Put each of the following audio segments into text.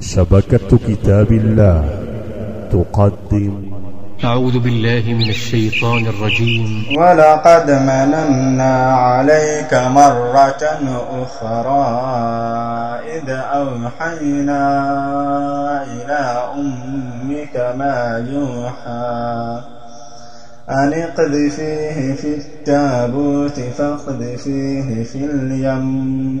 شبكة كتاب الله تقدم. أعوذ بالله من الشيطان الرجيم. ولقد مننا عليك مرة أخرى إذ أوحينا إلى أمك ما يوحى أن اقذفيه في التابوت فاقذفيه في اليم.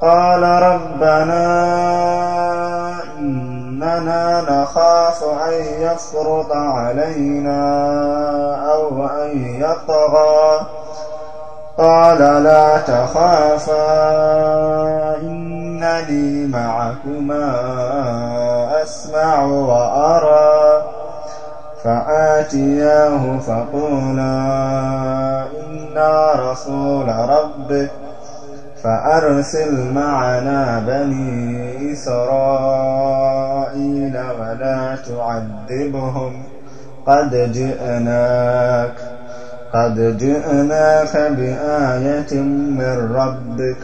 قال ربنا إننا نخاف أن يفرط علينا أو أن يطغى. قال لا تخافا إنني معكما أسمع وأرى. فآتياه فقولا إنا رسول ربك. فأرسل معنا بني إسرائيل ولا تعذبهم. قد جئناك قد جئناك بآية من ربك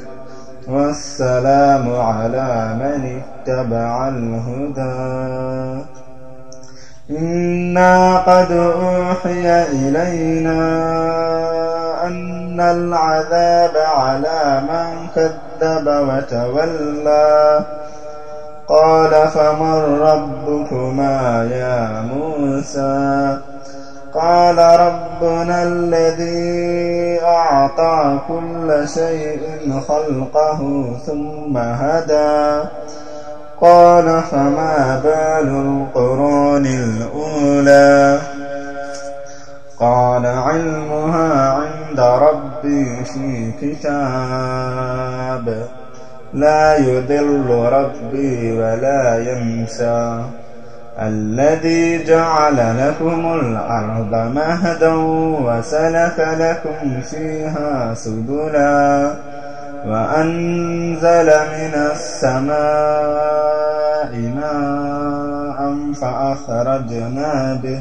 والسلام على من اتبع الهدى. إنا قد أوحي إلينا أن العذاب على من كذب وتولى قال فمن ربكما يا موسى قال ربنا الذي أعطى كل شيء خلقه ثم هدى قال فما بال القرون الأولى قال علمها ربي في كتاب لا يضل ربي ولا ينسى الذي جعل لكم الأرض مهدا وسلك لكم فيها سبلا وأنزل من السماء ماء فأخرجنا به